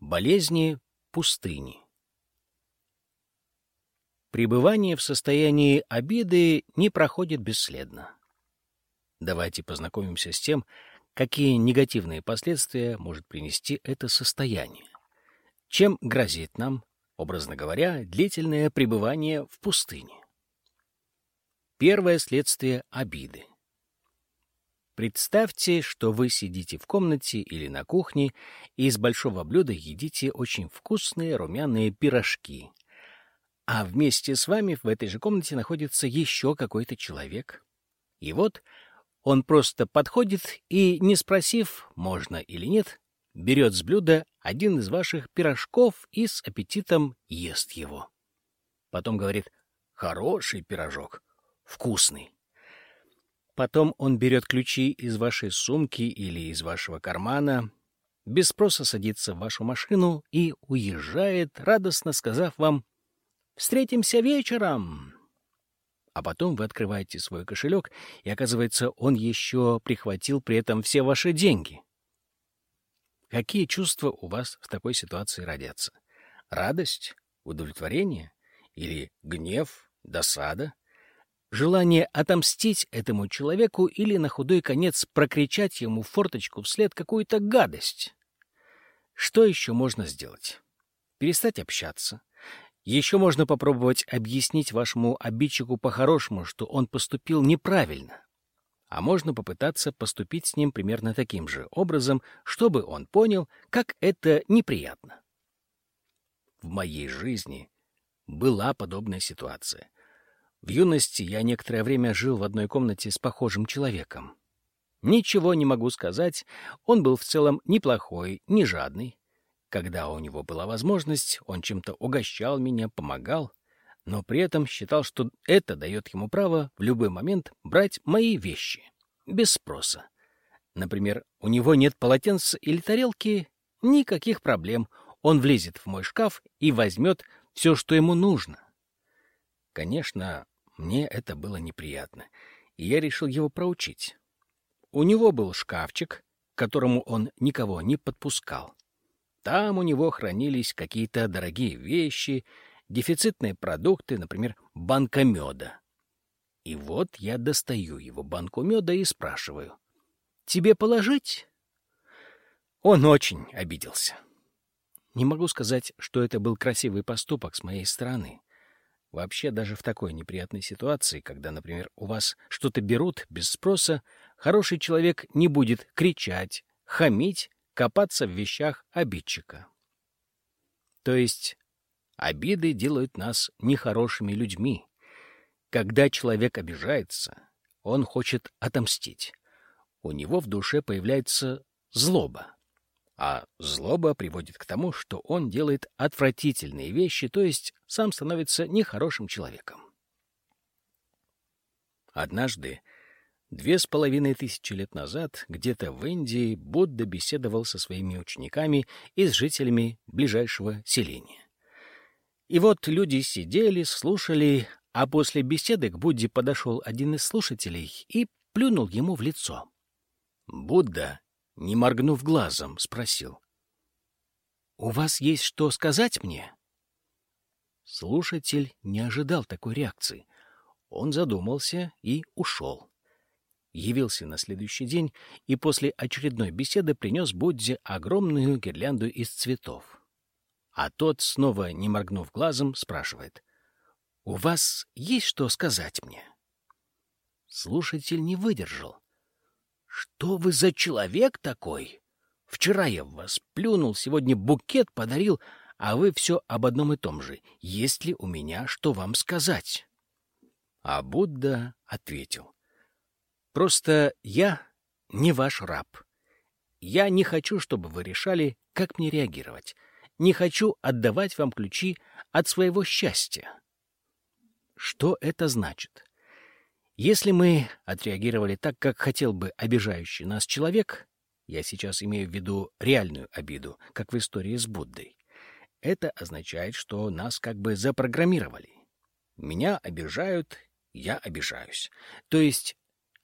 Болезни пустыни. Пребывание в состоянии обиды не проходит бесследно. Давайте познакомимся с тем, какие негативные последствия может принести это состояние. Чем грозит нам, образно говоря, длительное пребывание в пустыне? Первое следствие обиды. Представьте, что вы сидите в комнате или на кухне и из большого блюда едите очень вкусные румяные пирожки. А вместе с вами в этой же комнате находится еще какой-то человек. И вот он просто подходит и, не спросив, можно или нет, берет с блюда один из ваших пирожков и с аппетитом ест его. Потом говорит «Хороший пирожок, вкусный». Потом он берет ключи из вашей сумки или из вашего кармана, без спроса садится в вашу машину и уезжает, радостно сказав вам «Встретимся вечером!». А потом вы открываете свой кошелек, и оказывается, он еще прихватил при этом все ваши деньги. Какие чувства у вас в такой ситуации родятся? Радость? Удовлетворение? Или гнев? Досада? Желание отомстить этому человеку или на худой конец прокричать ему в форточку вслед какую-то гадость. Что еще можно сделать? Перестать общаться. Еще можно попробовать объяснить вашему обидчику по-хорошему, что он поступил неправильно. А можно попытаться поступить с ним примерно таким же образом, чтобы он понял, как это неприятно. В моей жизни была подобная ситуация. В юности я некоторое время жил в одной комнате с похожим человеком. Ничего не могу сказать, он был в целом неплохой, не жадный. Когда у него была возможность, он чем-то угощал меня, помогал, но при этом считал, что это дает ему право в любой момент брать мои вещи, без спроса. Например, у него нет полотенца или тарелки, никаких проблем, он влезет в мой шкаф и возьмет все, что ему нужно. Конечно, мне это было неприятно, и я решил его проучить. У него был шкафчик, к которому он никого не подпускал. Там у него хранились какие-то дорогие вещи, дефицитные продукты, например, банка меда. И вот я достаю его банку меда и спрашиваю, «Тебе положить?» Он очень обиделся. Не могу сказать, что это был красивый поступок с моей стороны. Вообще, даже в такой неприятной ситуации, когда, например, у вас что-то берут без спроса, хороший человек не будет кричать, хамить, копаться в вещах обидчика. То есть обиды делают нас нехорошими людьми. Когда человек обижается, он хочет отомстить. У него в душе появляется злоба. А злоба приводит к тому, что он делает отвратительные вещи, то есть сам становится нехорошим человеком. Однажды, две с половиной тысячи лет назад, где-то в Индии Будда беседовал со своими учениками и с жителями ближайшего селения. И вот люди сидели, слушали, а после беседы к Будде подошел один из слушателей и плюнул ему в лицо. Будда не моргнув глазом, спросил. — У вас есть что сказать мне? Слушатель не ожидал такой реакции. Он задумался и ушел. Явился на следующий день и после очередной беседы принес Будде огромную гирлянду из цветов. А тот, снова не моргнув глазом, спрашивает. — У вас есть что сказать мне? Слушатель не выдержал. Что вы за человек такой? Вчера я в вас плюнул, сегодня букет подарил, а вы все об одном и том же. Есть ли у меня что вам сказать? А Будда ответил. Просто я не ваш раб. Я не хочу, чтобы вы решали, как мне реагировать. Не хочу отдавать вам ключи от своего счастья. Что это значит? Если мы отреагировали так, как хотел бы обижающий нас человек, я сейчас имею в виду реальную обиду, как в истории с Буддой, это означает, что нас как бы запрограммировали. Меня обижают, я обижаюсь. То есть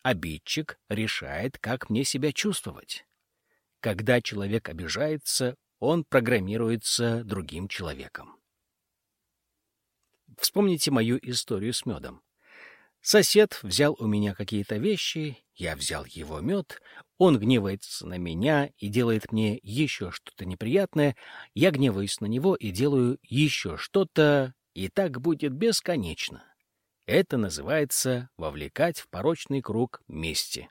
обидчик решает, как мне себя чувствовать. Когда человек обижается, он программируется другим человеком. Вспомните мою историю с медом. Сосед взял у меня какие-то вещи, я взял его мед, он гневается на меня и делает мне еще что-то неприятное, я гневаюсь на него и делаю еще что-то, и так будет бесконечно. Это называется вовлекать в порочный круг мести.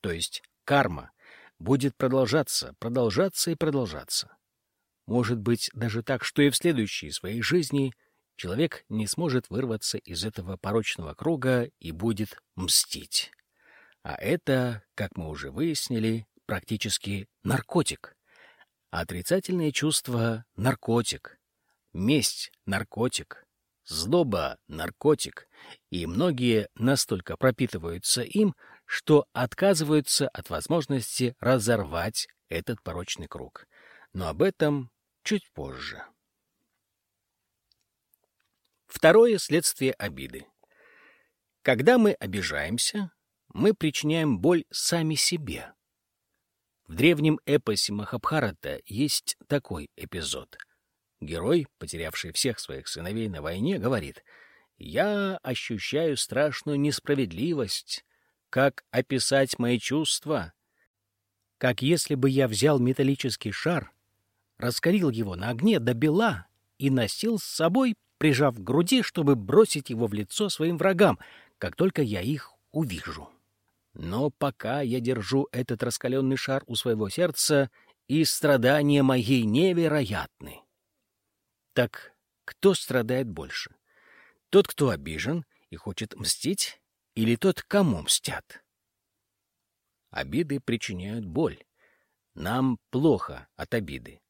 То есть карма будет продолжаться, продолжаться и продолжаться. Может быть даже так, что и в следующей своей жизни — человек не сможет вырваться из этого порочного круга и будет мстить. А это, как мы уже выяснили, практически наркотик. Отрицательные чувства — наркотик. Месть — наркотик. Злоба — наркотик. И многие настолько пропитываются им, что отказываются от возможности разорвать этот порочный круг. Но об этом чуть позже. Второе следствие обиды. Когда мы обижаемся, мы причиняем боль сами себе. В древнем эпосе Махабхарата есть такой эпизод. Герой, потерявший всех своих сыновей на войне, говорит «Я ощущаю страшную несправедливость. Как описать мои чувства? Как если бы я взял металлический шар, раскалил его на огне до бела и носил с собой прижав к груди, чтобы бросить его в лицо своим врагам, как только я их увижу. Но пока я держу этот раскаленный шар у своего сердца, и страдания мои невероятны. Так кто страдает больше? Тот, кто обижен и хочет мстить, или тот, кому мстят? Обиды причиняют боль. Нам плохо от обиды.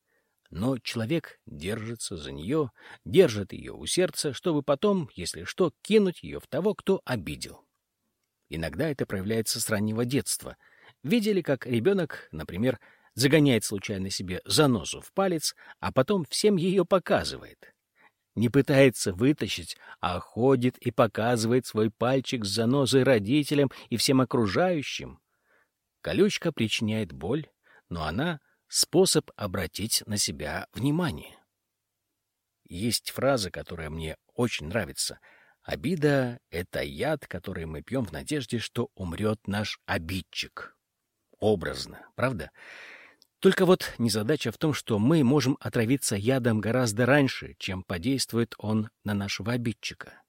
Но человек держится за нее, держит ее у сердца, чтобы потом, если что, кинуть ее в того, кто обидел. Иногда это проявляется с раннего детства. Видели, как ребенок, например, загоняет случайно себе занозу в палец, а потом всем ее показывает. Не пытается вытащить, а ходит и показывает свой пальчик с занозой родителям и всем окружающим. Колючка причиняет боль, но она способ обратить на себя внимание. Есть фраза, которая мне очень нравится. «Обида — это яд, который мы пьем в надежде, что умрет наш обидчик». Образно, правда? Только вот незадача в том, что мы можем отравиться ядом гораздо раньше, чем подействует он на нашего обидчика.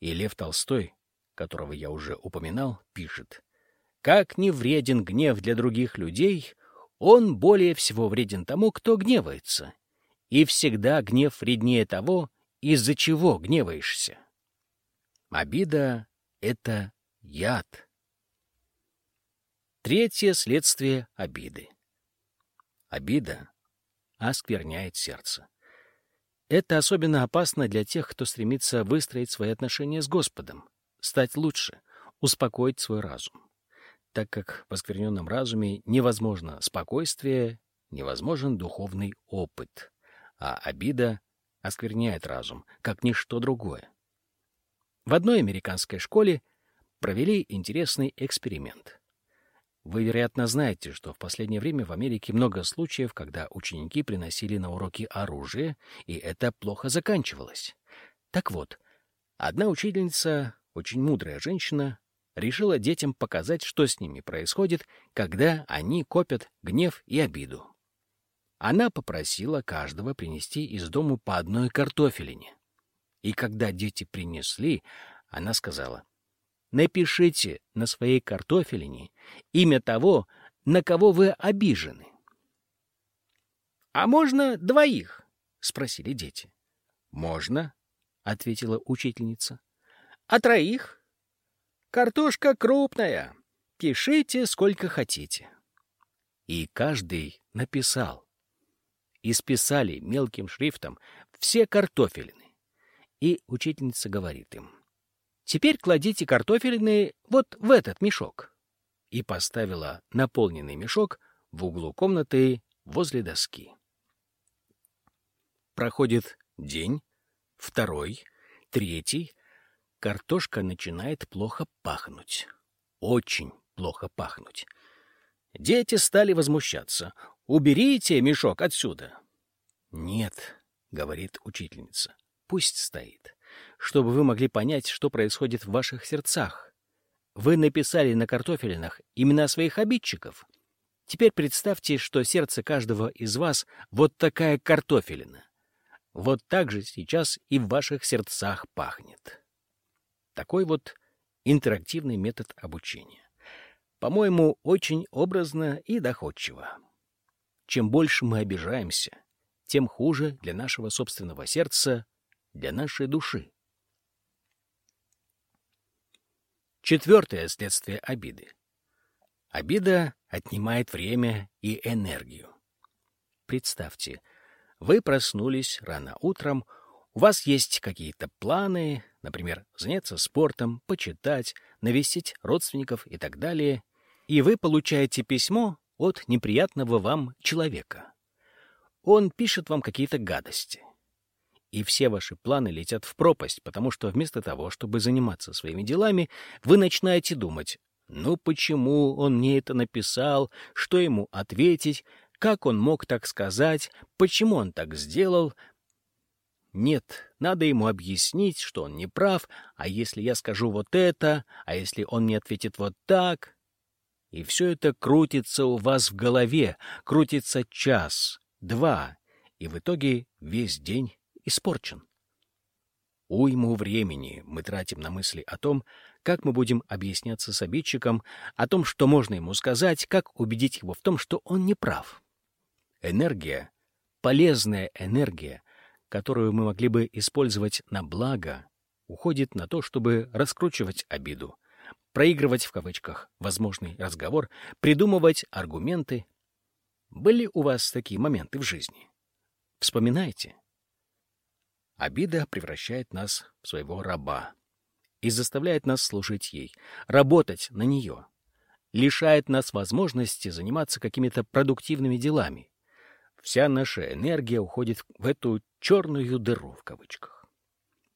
И Лев Толстой, которого я уже упоминал, пишет, «Как не вреден гнев для других людей, он более всего вреден тому, кто гневается. И всегда гнев вреднее того, из-за чего гневаешься. Обида — это яд. Третье следствие обиды. Обида оскверняет сердце. Это особенно опасно для тех, кто стремится выстроить свои отношения с Господом, стать лучше, успокоить свой разум так как в оскверненном разуме невозможно спокойствие, невозможен духовный опыт, а обида оскверняет разум, как ничто другое. В одной американской школе провели интересный эксперимент. Вы, вероятно, знаете, что в последнее время в Америке много случаев, когда ученики приносили на уроки оружие, и это плохо заканчивалось. Так вот, одна учительница, очень мудрая женщина, решила детям показать, что с ними происходит, когда они копят гнев и обиду. Она попросила каждого принести из дому по одной картофелине. И когда дети принесли, она сказала, «Напишите на своей картофелине имя того, на кого вы обижены». «А можно двоих?» — спросили дети. «Можно», — ответила учительница. «А троих?» Картошка крупная. Пишите сколько хотите. И каждый написал. Исписали мелким шрифтом все картофелины. И учительница говорит им. Теперь кладите картофелины вот в этот мешок. И поставила наполненный мешок в углу комнаты возле доски. Проходит день, второй, третий, картошка начинает плохо пахнуть. Очень плохо пахнуть. Дети стали возмущаться. «Уберите мешок отсюда!» Нет, — говорит учительница, — пусть стоит, чтобы вы могли понять, что происходит в ваших сердцах. Вы написали на картофелинах имена своих обидчиков. Теперь представьте, что сердце каждого из вас вот такая картофелина. Вот так же сейчас и в ваших сердцах пахнет. Такой вот интерактивный метод обучения. По-моему, очень образно и доходчиво. Чем больше мы обижаемся, тем хуже для нашего собственного сердца, для нашей души. Четвертое следствие обиды. Обида отнимает время и энергию. Представьте, вы проснулись рано утром, у вас есть какие-то планы, например, заняться спортом, почитать, навестить родственников и так далее, и вы получаете письмо от неприятного вам человека. Он пишет вам какие-то гадости. И все ваши планы летят в пропасть, потому что вместо того, чтобы заниматься своими делами, вы начинаете думать, ну почему он мне это написал, что ему ответить, как он мог так сказать? Почему он так сделал? Нет, надо ему объяснить, что он не прав, а если я скажу вот это, а если он мне ответит вот так? И все это крутится у вас в голове, крутится час, два, и в итоге весь день испорчен. Уйму времени мы тратим на мысли о том, как мы будем объясняться с обидчиком, о том, что можно ему сказать, как убедить его в том, что он не прав. Энергия, полезная энергия, которую мы могли бы использовать на благо, уходит на то, чтобы раскручивать обиду, проигрывать в кавычках возможный разговор, придумывать аргументы. Были у вас такие моменты в жизни? Вспоминайте. Обида превращает нас в своего раба и заставляет нас служить ей, работать на нее, лишает нас возможности заниматься какими-то продуктивными делами, Вся наша энергия уходит в эту «черную дыру» в кавычках.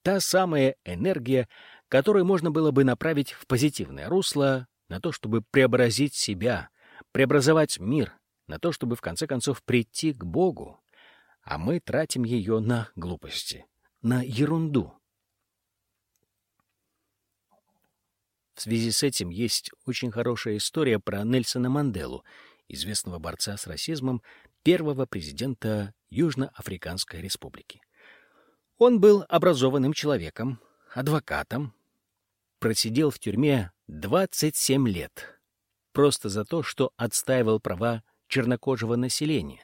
Та самая энергия, которую можно было бы направить в позитивное русло, на то, чтобы преобразить себя, преобразовать мир, на то, чтобы в конце концов прийти к Богу, а мы тратим ее на глупости, на ерунду. В связи с этим есть очень хорошая история про Нельсона Манделу, известного борца с расизмом, первого президента Южноафриканской республики. Он был образованным человеком, адвокатом, просидел в тюрьме 27 лет, просто за то, что отстаивал права чернокожего населения.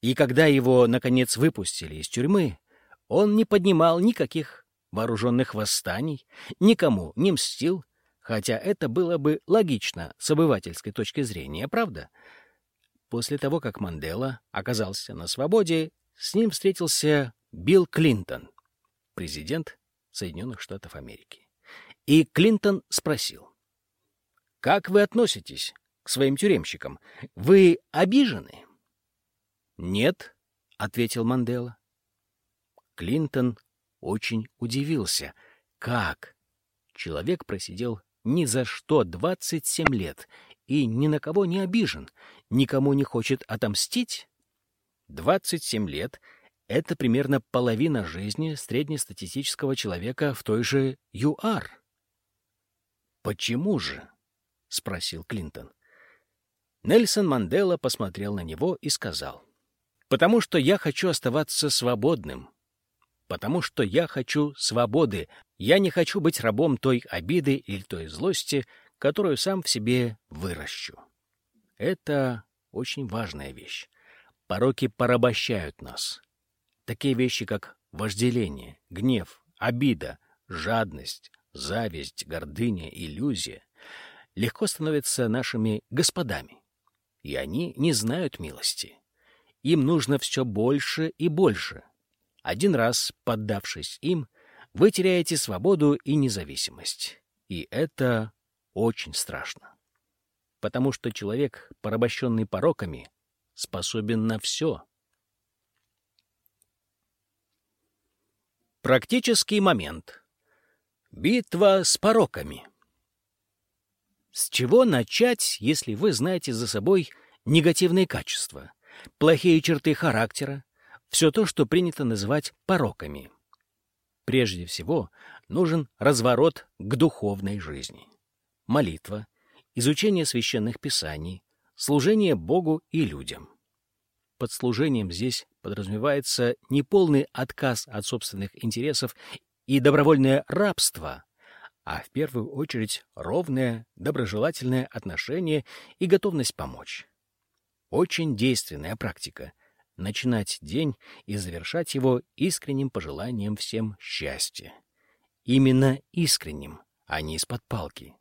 И когда его, наконец, выпустили из тюрьмы, он не поднимал никаких вооруженных восстаний, никому не мстил, хотя это было бы логично с обывательской точки зрения, правда? После того, как Мандела оказался на свободе, с ним встретился Билл Клинтон, президент Соединенных Штатов Америки. И Клинтон спросил, «Как вы относитесь к своим тюремщикам? Вы обижены?» «Нет», — ответил Мандела. Клинтон очень удивился. «Как?» Человек просидел ни за что 27 лет и ни на кого не обижен, никому не хочет отомстить? 27 лет — это примерно половина жизни среднестатистического человека в той же ЮАР. «Почему же?» — спросил Клинтон. Нельсон Мандела посмотрел на него и сказал, «Потому что я хочу оставаться свободным. Потому что я хочу свободы. Я не хочу быть рабом той обиды или той злости, которую сам в себе выращу. Это очень важная вещь. Пороки порабощают нас. Такие вещи, как вожделение, гнев, обида, жадность, зависть, гордыня, иллюзия, легко становятся нашими господами. И они не знают милости. Им нужно все больше и больше. Один раз, поддавшись им, вы теряете свободу и независимость. И это очень страшно. Потому что человек, порабощенный пороками, способен на все. Практический момент. Битва с пороками. С чего начать, если вы знаете за собой негативные качества, плохие черты характера, все то, что принято называть пороками. Прежде всего, нужен разворот к духовной жизни. Молитва, изучение священных писаний, служение Богу и людям. Под служением здесь подразумевается не полный отказ от собственных интересов и добровольное рабство, а в первую очередь ровное, доброжелательное отношение и готовность помочь. Очень действенная практика — начинать день и завершать его искренним пожеланием всем счастья. Именно искренним, а не из-под палки.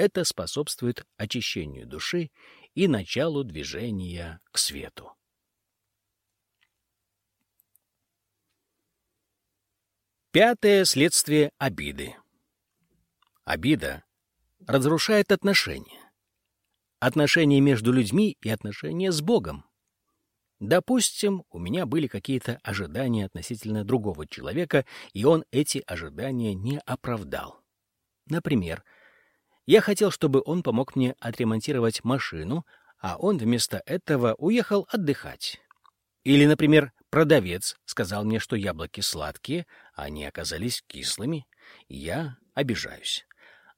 Это способствует очищению души и началу движения к свету. Пятое следствие обиды. Обида разрушает отношения. Отношения между людьми и отношения с Богом. Допустим, у меня были какие-то ожидания относительно другого человека, и он эти ожидания не оправдал. Например, я хотел, чтобы он помог мне отремонтировать машину, а он вместо этого уехал отдыхать. Или, например, продавец сказал мне, что яблоки сладкие, а они оказались кислыми. Я обижаюсь.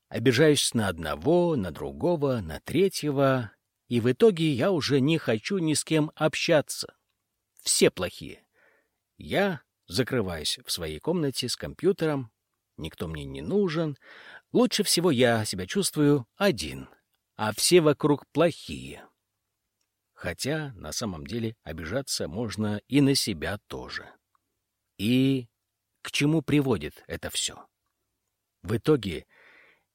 Обижаюсь на одного, на другого, на третьего, и в итоге я уже не хочу ни с кем общаться. Все плохие. Я закрываюсь в своей комнате с компьютером, никто мне не нужен. Лучше всего я себя чувствую один, а все вокруг плохие. Хотя на самом деле обижаться можно и на себя тоже. И к чему приводит это все? В итоге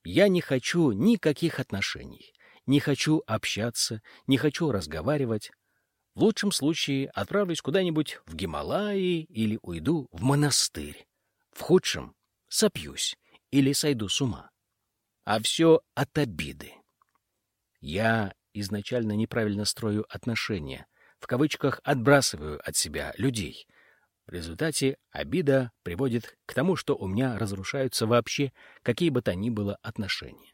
я не хочу никаких отношений, не хочу общаться, не хочу разговаривать. В лучшем случае отправлюсь куда-нибудь в Гималаи или уйду в монастырь. В худшем — сопьюсь или сойду с ума. А все от обиды. Я изначально неправильно строю отношения, в кавычках отбрасываю от себя людей. В результате обида приводит к тому, что у меня разрушаются вообще какие бы то ни было отношения.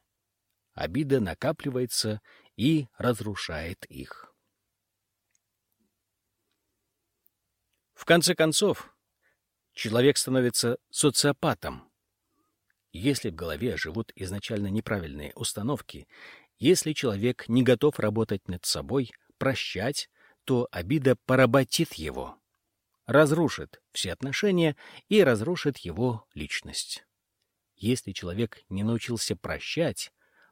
Обида накапливается и разрушает их. В конце концов, человек становится социопатом. Если в голове живут изначально неправильные установки, если человек не готов работать над собой, прощать, то обида поработит его, разрушит все отношения и разрушит его личность. Если человек не научился прощать,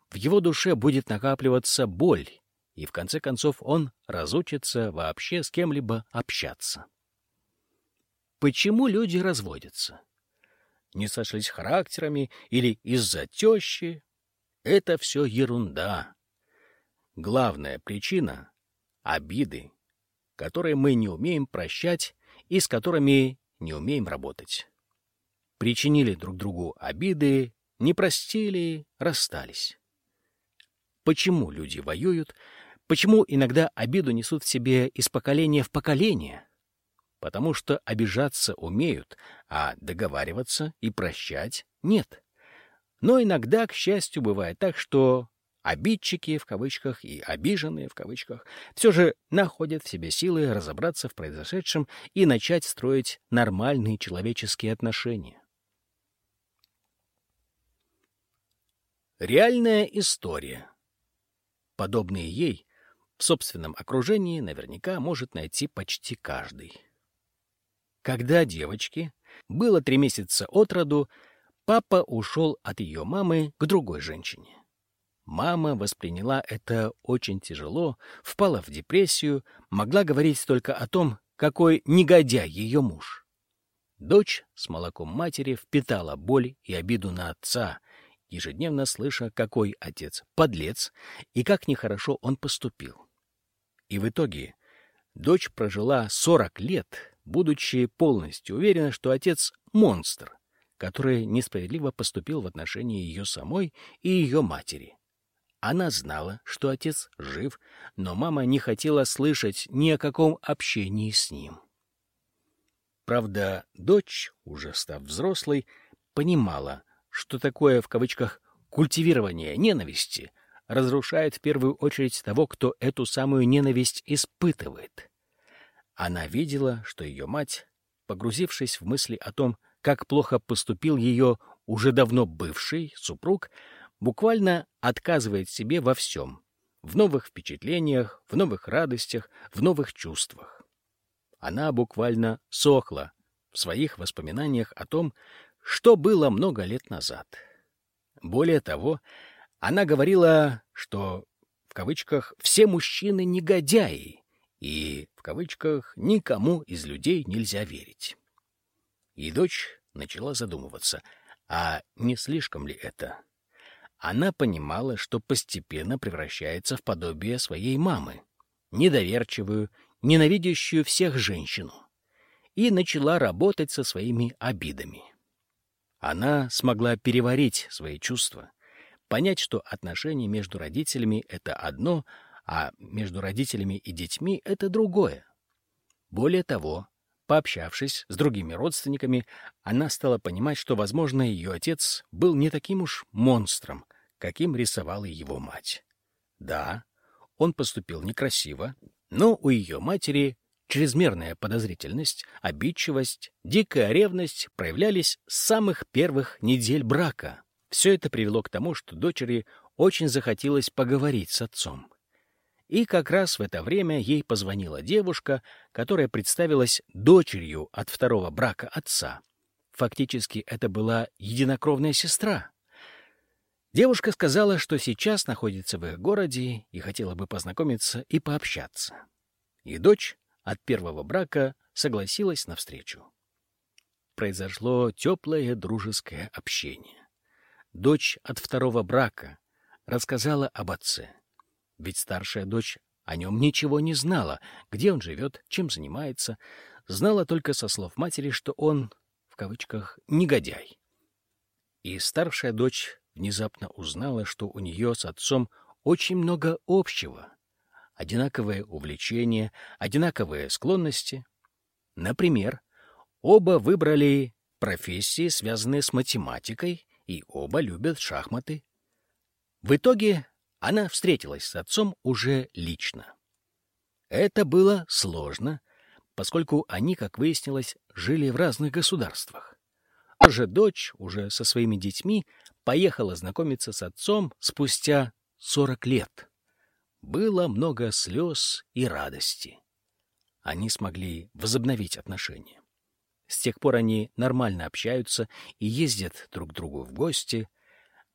в его душе будет накапливаться боль, и в конце концов он разучится вообще с кем-либо общаться. Почему люди разводятся? Не сошлись характерами или из-за тещи, это все ерунда. Главная причина — обиды, которые мы не умеем прощать и с которыми не умеем работать. Причинили друг другу обиды, не простили, расстались. Почему люди воюют? Почему иногда обиду несут в себе из поколения в поколение? Потому что обижаться умеют, а договариваться и прощать нет. Но иногда, к счастью, бывает так, что обидчики в кавычках и обиженные в кавычках все же находят в себе силы разобраться в произошедшем и начать строить нормальные человеческие отношения. Реальная история. Подобные ей в собственном окружении наверняка может найти почти каждый. Когда девочке было три месяца от роду, Папа ушел от ее мамы к другой женщине. Мама восприняла это очень тяжело, впала в депрессию, могла говорить только о том, какой негодяй ее муж. Дочь с молоком матери впитала боль и обиду на отца, ежедневно слыша, какой отец подлец и как нехорошо он поступил. И в итоге дочь прожила 40 лет, будучи полностью уверена, что отец — монстр, который несправедливо поступил в отношении ее самой и ее матери. Она знала, что отец жив, но мама не хотела слышать ни о каком общении с ним. Правда, дочь, уже став взрослой, понимала, что такое, в кавычках, культивирование ненависти разрушает в первую очередь того, кто эту самую ненависть испытывает. Она видела, что ее мать, погрузившись в мысли о том, как плохо поступил ее уже давно бывший супруг, буквально отказывает себе во всем — в новых впечатлениях, в новых радостях, в новых чувствах. Она буквально сохла в своих воспоминаниях о том, что было много лет назад. Более того, она говорила, что, в кавычках, «все мужчины негодяи», и, в кавычках, «никому из людей нельзя верить». И дочь начала задумываться, а не слишком ли это? Она понимала, что постепенно превращается в подобие своей мамы, недоверчивую, ненавидящую всех женщину, и начала работать со своими обидами. Она смогла переварить свои чувства, понять, что отношения между родителями — это одно, а между родителями и детьми — это другое. Более того, пообщавшись с другими родственниками, она стала понимать, что, возможно, ее отец был не таким уж монстром, каким рисовала его мать. Да, он поступил некрасиво, но у ее матери Чрезмерная подозрительность, обидчивость, дикая ревность проявлялись с самых первых недель брака. Все это привело к тому, что дочери очень захотелось поговорить с отцом. И как раз в это время ей позвонила девушка, которая представилась дочерью от второго брака отца. Фактически это была единокровная сестра. Девушка сказала, что сейчас находится в их городе и хотела бы познакомиться и пообщаться. И дочь от первого брака согласилась на встречу. Произошло теплое дружеское общение. Дочь от второго брака рассказала об отце. Ведь старшая дочь о нем ничего не знала, где он живет, чем занимается. Знала только со слов матери, что он, в кавычках, «негодяй». И старшая дочь внезапно узнала, что у нее с отцом очень много общего одинаковые увлечения, одинаковые склонности. Например, оба выбрали профессии, связанные с математикой, и оба любят шахматы. В итоге она встретилась с отцом уже лично. Это было сложно, поскольку они, как выяснилось, жили в разных государствах. А же дочь уже со своими детьми поехала знакомиться с отцом спустя 40 лет было много слез и радости. Они смогли возобновить отношения. С тех пор они нормально общаются и ездят друг к другу в гости.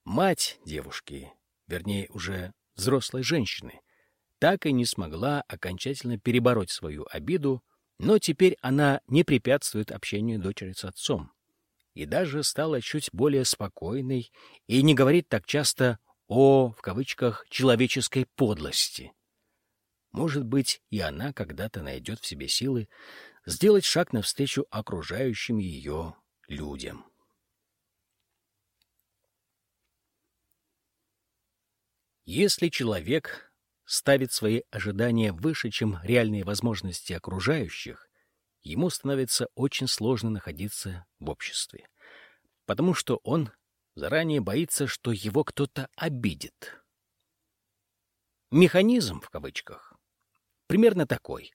Мать девушки, вернее, уже взрослой женщины, так и не смогла окончательно перебороть свою обиду, но теперь она не препятствует общению дочери с отцом и даже стала чуть более спокойной и не говорит так часто о, в кавычках, человеческой подлости. Может быть, и она когда-то найдет в себе силы сделать шаг навстречу окружающим ее людям. Если человек ставит свои ожидания выше, чем реальные возможности окружающих, ему становится очень сложно находиться в обществе, потому что он заранее боится, что его кто-то обидит. Механизм, в кавычках, примерно такой.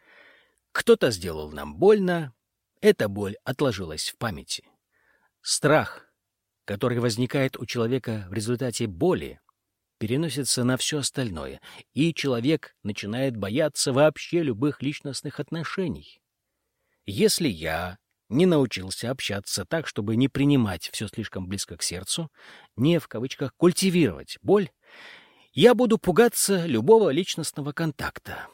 Кто-то сделал нам больно, эта боль отложилась в памяти. Страх, который возникает у человека в результате боли, переносится на все остальное, и человек начинает бояться вообще любых личностных отношений. Если я не научился общаться так, чтобы не принимать все слишком близко к сердцу, не в кавычках культивировать боль, я буду пугаться любого личностного контакта.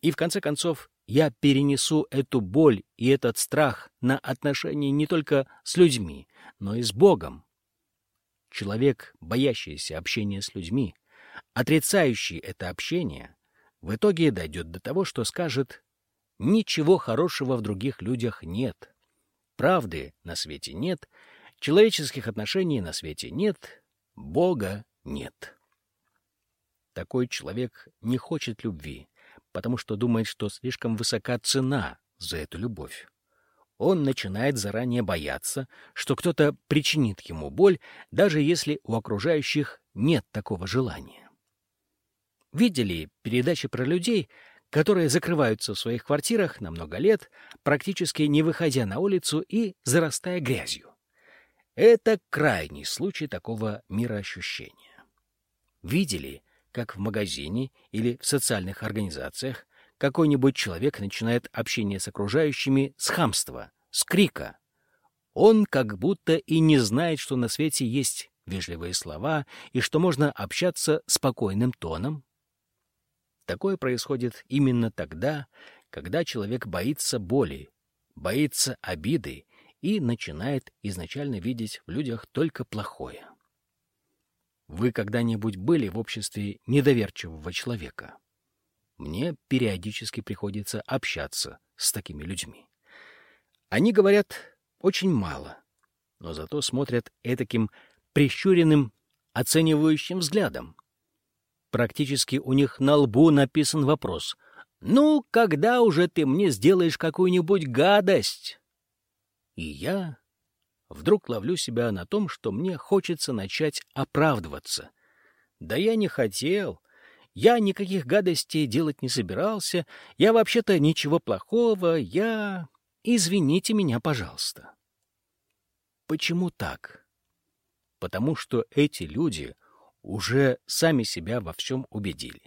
И в конце концов я перенесу эту боль и этот страх на отношения не только с людьми, но и с Богом. Человек, боящийся общения с людьми, отрицающий это общение, в итоге дойдет до того, что скажет «ничего хорошего в других людях нет». Правды на свете нет, человеческих отношений на свете нет, Бога нет. Такой человек не хочет любви, потому что думает, что слишком высока цена за эту любовь. Он начинает заранее бояться, что кто-то причинит ему боль, даже если у окружающих нет такого желания. Видели передачи про людей, которые закрываются в своих квартирах на много лет, практически не выходя на улицу и зарастая грязью. Это крайний случай такого мироощущения. Видели, как в магазине или в социальных организациях какой-нибудь человек начинает общение с окружающими с хамства, с крика. Он как будто и не знает, что на свете есть вежливые слова и что можно общаться спокойным тоном. Такое происходит именно тогда, когда человек боится боли, боится обиды и начинает изначально видеть в людях только плохое. Вы когда-нибудь были в обществе недоверчивого человека? Мне периодически приходится общаться с такими людьми. Они говорят очень мало, но зато смотрят этаким прищуренным, оценивающим взглядом. Практически у них на лбу написан вопрос «Ну, когда уже ты мне сделаешь какую-нибудь гадость?» И я вдруг ловлю себя на том, что мне хочется начать оправдываться. Да я не хотел. Я никаких гадостей делать не собирался. Я вообще-то ничего плохого. Я... Извините меня, пожалуйста. Почему так? Потому что эти люди уже сами себя во всем убедили.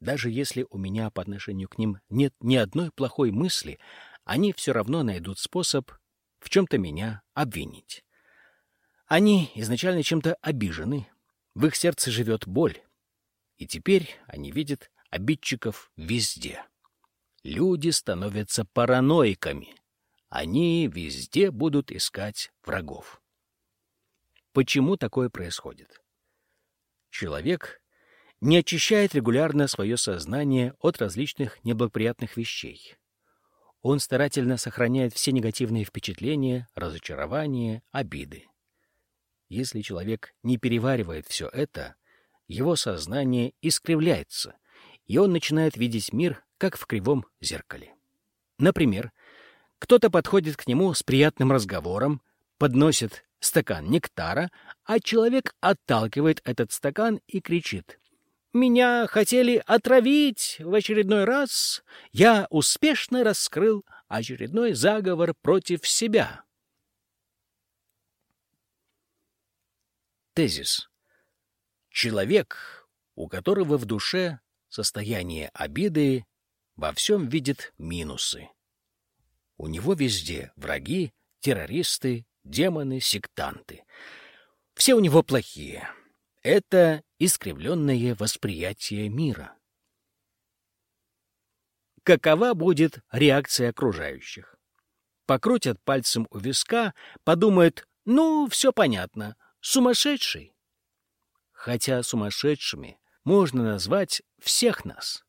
Даже если у меня по отношению к ним нет ни одной плохой мысли, они все равно найдут способ в чем-то меня обвинить. Они изначально чем-то обижены, в их сердце живет боль, и теперь они видят обидчиков везде. Люди становятся параноиками. Они везде будут искать врагов. Почему такое происходит? Человек не очищает регулярно свое сознание от различных неблагоприятных вещей. Он старательно сохраняет все негативные впечатления, разочарования, обиды. Если человек не переваривает все это, его сознание искривляется, и он начинает видеть мир, как в кривом зеркале. Например, кто-то подходит к нему с приятным разговором, подносит стакан нектара, а человек отталкивает этот стакан и кричит меня хотели отравить в очередной раз. Я успешно раскрыл очередной заговор против себя. Тезис. Человек, у которого в душе состояние обиды, во всем видит минусы. У него везде враги, террористы, демоны, сектанты. Все у него плохие. Это искривленное восприятие мира. Какова будет реакция окружающих? Покрутят пальцем у виска, подумают, ну, все понятно, сумасшедший. Хотя сумасшедшими можно назвать всех нас.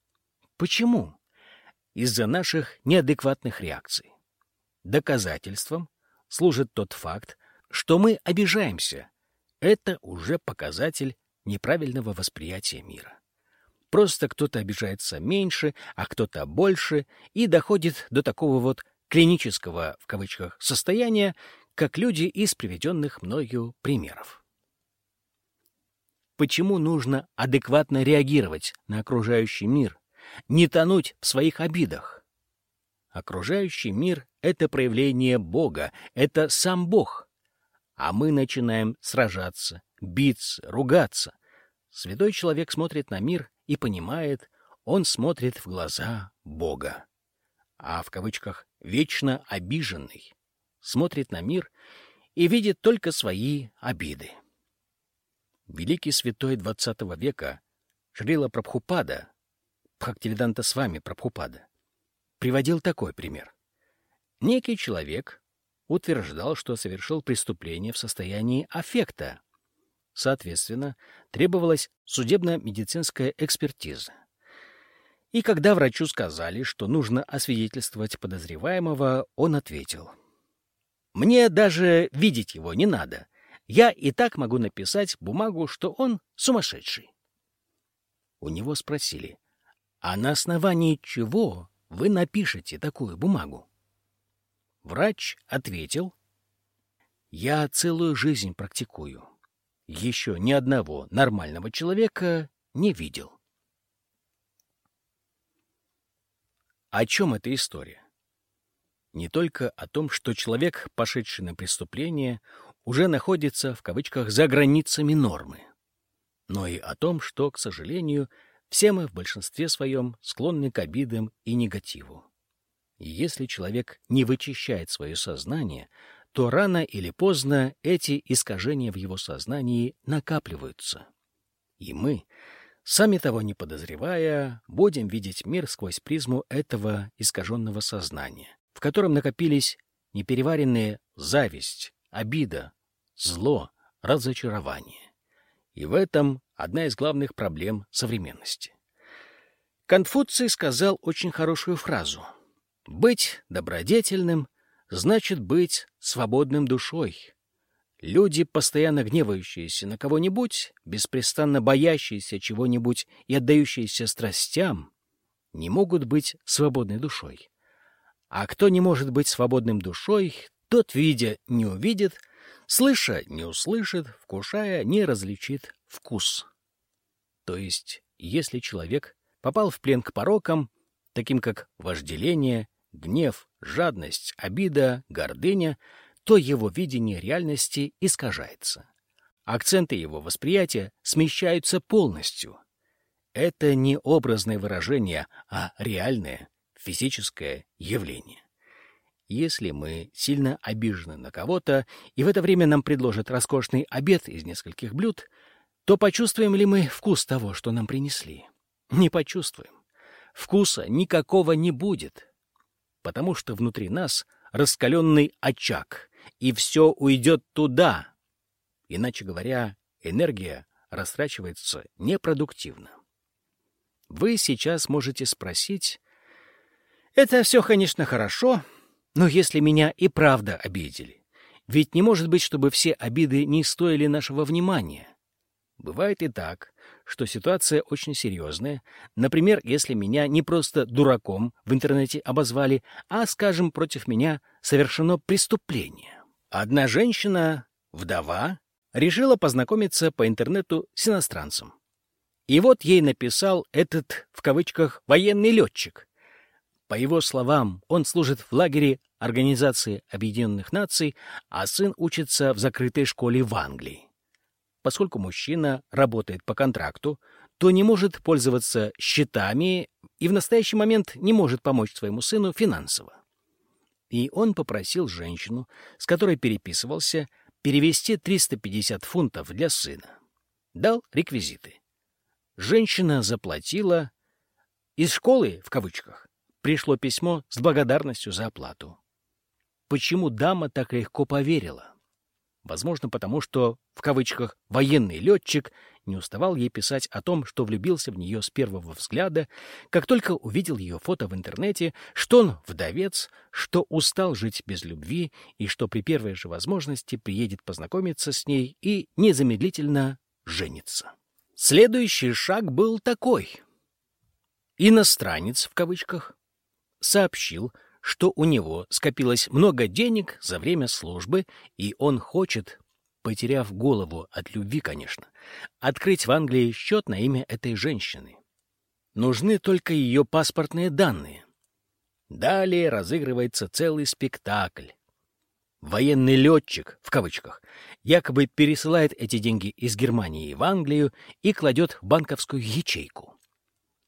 Почему? Из-за наших неадекватных реакций. Доказательством служит тот факт, что мы обижаемся, это уже показатель неправильного восприятия мира. Просто кто-то обижается меньше, а кто-то больше, и доходит до такого вот клинического, в кавычках, состояния, как люди из приведенных мною примеров. Почему нужно адекватно реагировать на окружающий мир, не тонуть в своих обидах? Окружающий мир — это проявление Бога, это сам Бог — а мы начинаем сражаться, биться, ругаться. Святой человек смотрит на мир и понимает, он смотрит в глаза Бога. А в кавычках «вечно обиженный» смотрит на мир и видит только свои обиды. Великий святой XX века Шрила Прабхупада, Бхактивиданта с вами Прабхупада, приводил такой пример. Некий человек утверждал, что совершил преступление в состоянии аффекта. Соответственно, требовалась судебно-медицинская экспертиза. И когда врачу сказали, что нужно освидетельствовать подозреваемого, он ответил. «Мне даже видеть его не надо. Я и так могу написать бумагу, что он сумасшедший». У него спросили, «А на основании чего вы напишете такую бумагу?» Врач ответил, «Я целую жизнь практикую. Еще ни одного нормального человека не видел». О чем эта история? Не только о том, что человек, пошедший на преступление, уже находится, в кавычках, за границами нормы, но и о том, что, к сожалению, все мы в большинстве своем склонны к обидам и негативу. И если человек не вычищает свое сознание, то рано или поздно эти искажения в его сознании накапливаются. И мы, Сами того не подозревая, будем видеть мир сквозь призму этого искаженного сознания, в котором накопились непереваренные зависть, обида, зло, разочарование. И в этом одна из главных проблем современности. Конфуций сказал очень хорошую фразу. «Быть добродетельным значит быть свободным душой, Люди, постоянно гневающиеся на кого-нибудь, беспрестанно боящиеся чего-нибудь и отдающиеся страстям, не могут быть свободной душой. А кто не может быть свободным душой, тот, видя, не увидит, слыша, не услышит, вкушая, не различит вкус. То есть, если человек попал в плен к порокам, таким как вожделение, гнев, жадность, обида, гордыня — то его видение реальности искажается. Акценты его восприятия смещаются полностью. Это не образное выражение, а реальное физическое явление. Если мы сильно обижены на кого-то, и в это время нам предложат роскошный обед из нескольких блюд, то почувствуем ли мы вкус того, что нам принесли? Не почувствуем. Вкуса никакого не будет, потому что внутри нас раскаленный очаг, и все уйдет туда. Иначе говоря, энергия растрачивается непродуктивно. Вы сейчас можете спросить, «Это все, конечно, хорошо, но если меня и правда обидели, ведь не может быть, чтобы все обиды не стоили нашего внимания. Бывает и так, что ситуация очень серьезная. Например, если меня не просто дураком в интернете обозвали, а, скажем, против меня совершено преступление. Одна женщина, вдова, решила познакомиться по интернету с иностранцем. И вот ей написал этот, в кавычках, военный летчик. По его словам, он служит в лагере Организации Объединенных Наций, а сын учится в закрытой школе в Англии. Поскольку мужчина работает по контракту, то не может пользоваться счетами и в настоящий момент не может помочь своему сыну финансово и он попросил женщину, с которой переписывался, перевести 350 фунтов для сына. Дал реквизиты. Женщина заплатила. Из школы, в кавычках, пришло письмо с благодарностью за оплату. Почему дама так легко поверила? Возможно, потому что, в кавычках, «военный летчик» не уставал ей писать о том, что влюбился в нее с первого взгляда, как только увидел ее фото в интернете, что он вдовец, что устал жить без любви и что при первой же возможности приедет познакомиться с ней и незамедлительно женится. Следующий шаг был такой. «Иностранец», в кавычках, сообщил, что у него скопилось много денег за время службы, и он хочет, потеряв голову от любви, конечно, открыть в Англии счет на имя этой женщины. Нужны только ее паспортные данные. Далее разыгрывается целый спектакль. Военный летчик, в кавычках, якобы пересылает эти деньги из Германии в Англию и кладет в банковскую ячейку.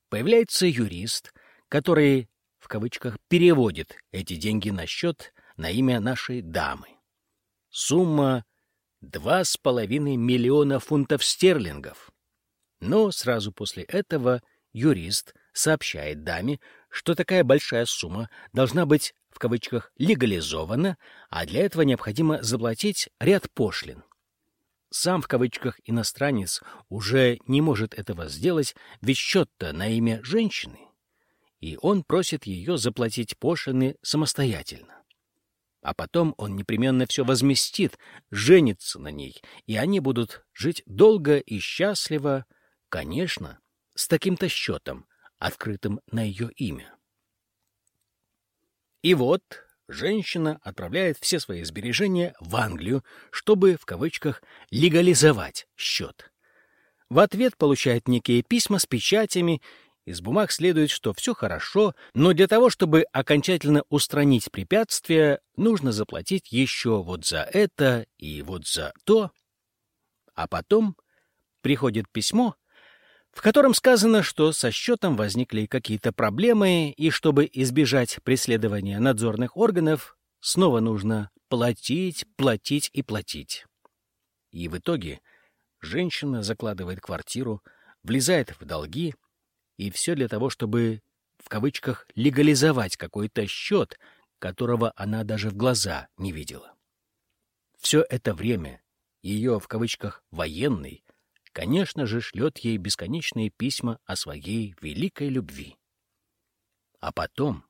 Появляется юрист, который в кавычках, переводит эти деньги на счет на имя нашей дамы. Сумма два с половиной миллиона фунтов стерлингов. Но сразу после этого юрист сообщает даме, что такая большая сумма должна быть, в кавычках, легализована, а для этого необходимо заплатить ряд пошлин. Сам, в кавычках, иностранец уже не может этого сделать, ведь счет-то на имя женщины и он просит ее заплатить пошлины самостоятельно. А потом он непременно все возместит, женится на ней, и они будут жить долго и счастливо, конечно, с таким-то счетом, открытым на ее имя. И вот женщина отправляет все свои сбережения в Англию, чтобы, в кавычках, легализовать счет. В ответ получает некие письма с печатями Из бумаг следует, что все хорошо, но для того, чтобы окончательно устранить препятствие, нужно заплатить еще вот за это и вот за то. А потом приходит письмо, в котором сказано, что со счетом возникли какие-то проблемы, и чтобы избежать преследования надзорных органов, снова нужно платить, платить и платить. И в итоге женщина закладывает квартиру, влезает в долги, и все для того, чтобы, в кавычках, легализовать какой-то счет, которого она даже в глаза не видела. Все это время ее, в кавычках, военный, конечно же, шлет ей бесконечные письма о своей великой любви. А потом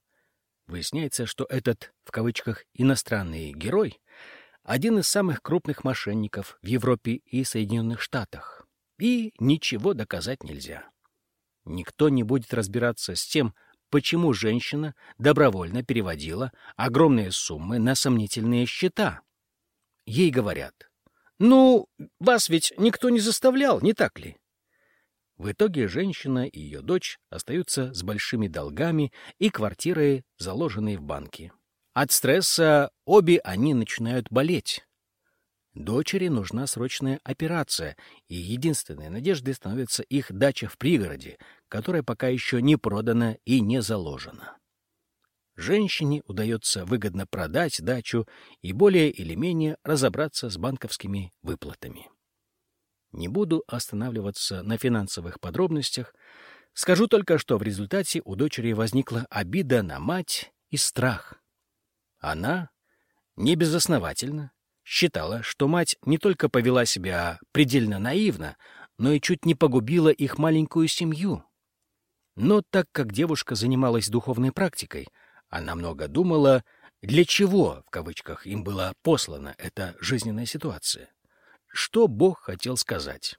выясняется, что этот, в кавычках, иностранный герой — один из самых крупных мошенников в Европе и Соединенных Штатах. И ничего доказать нельзя. Никто не будет разбираться с тем, почему женщина добровольно переводила огромные суммы на сомнительные счета. Ей говорят, «Ну, вас ведь никто не заставлял, не так ли?» В итоге женщина и ее дочь остаются с большими долгами и квартирой, заложенной в банке. От стресса обе они начинают болеть. Дочери нужна срочная операция, и единственной надеждой становится их дача в пригороде, которая пока еще не продана и не заложена. Женщине удается выгодно продать дачу и более или менее разобраться с банковскими выплатами. Не буду останавливаться на финансовых подробностях, скажу только, что в результате у дочери возникла обида на мать и страх. Она, небезосновательно, считала, что мать не только повела себя предельно наивно, но и чуть не погубила их маленькую семью. Но так как девушка занималась духовной практикой, она много думала, для чего, в кавычках, им была послана эта жизненная ситуация. Что Бог хотел сказать?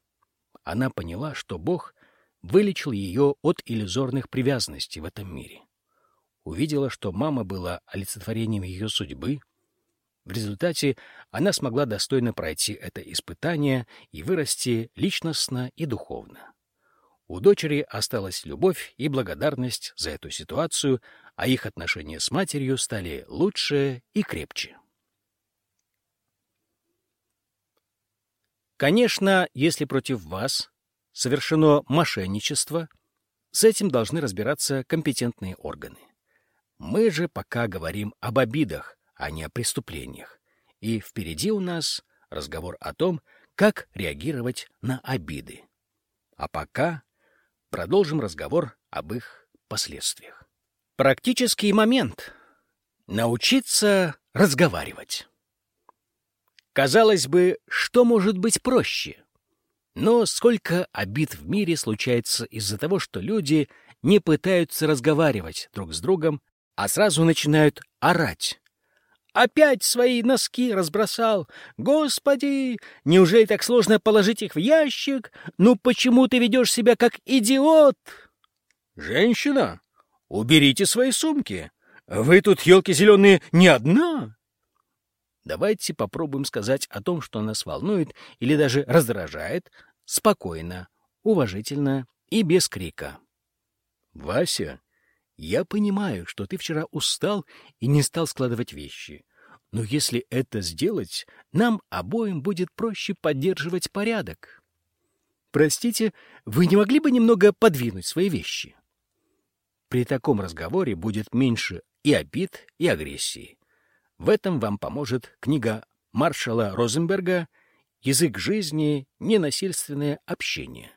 Она поняла, что Бог вылечил ее от иллюзорных привязанностей в этом мире. Увидела, что мама была олицетворением ее судьбы — в результате она смогла достойно пройти это испытание и вырасти личностно и духовно. У дочери осталась любовь и благодарность за эту ситуацию, а их отношения с матерью стали лучше и крепче. Конечно, если против вас совершено мошенничество, с этим должны разбираться компетентные органы. Мы же пока говорим об обидах, а не о преступлениях. И впереди у нас разговор о том, как реагировать на обиды. А пока продолжим разговор об их последствиях. Практический момент. Научиться разговаривать. Казалось бы, что может быть проще? Но сколько обид в мире случается из-за того, что люди не пытаются разговаривать друг с другом, а сразу начинают орать, Опять свои носки разбросал. Господи, неужели так сложно положить их в ящик? Ну почему ты ведешь себя как идиот? Женщина, уберите свои сумки. Вы тут, елки зеленые, не одна. Давайте попробуем сказать о том, что нас волнует или даже раздражает, спокойно, уважительно и без крика. Вася, я понимаю, что ты вчера устал и не стал складывать вещи. Но если это сделать, нам обоим будет проще поддерживать порядок. Простите, вы не могли бы немного подвинуть свои вещи? При таком разговоре будет меньше и обид, и агрессии. В этом вам поможет книга маршала Розенберга «Язык жизни. Ненасильственное общение».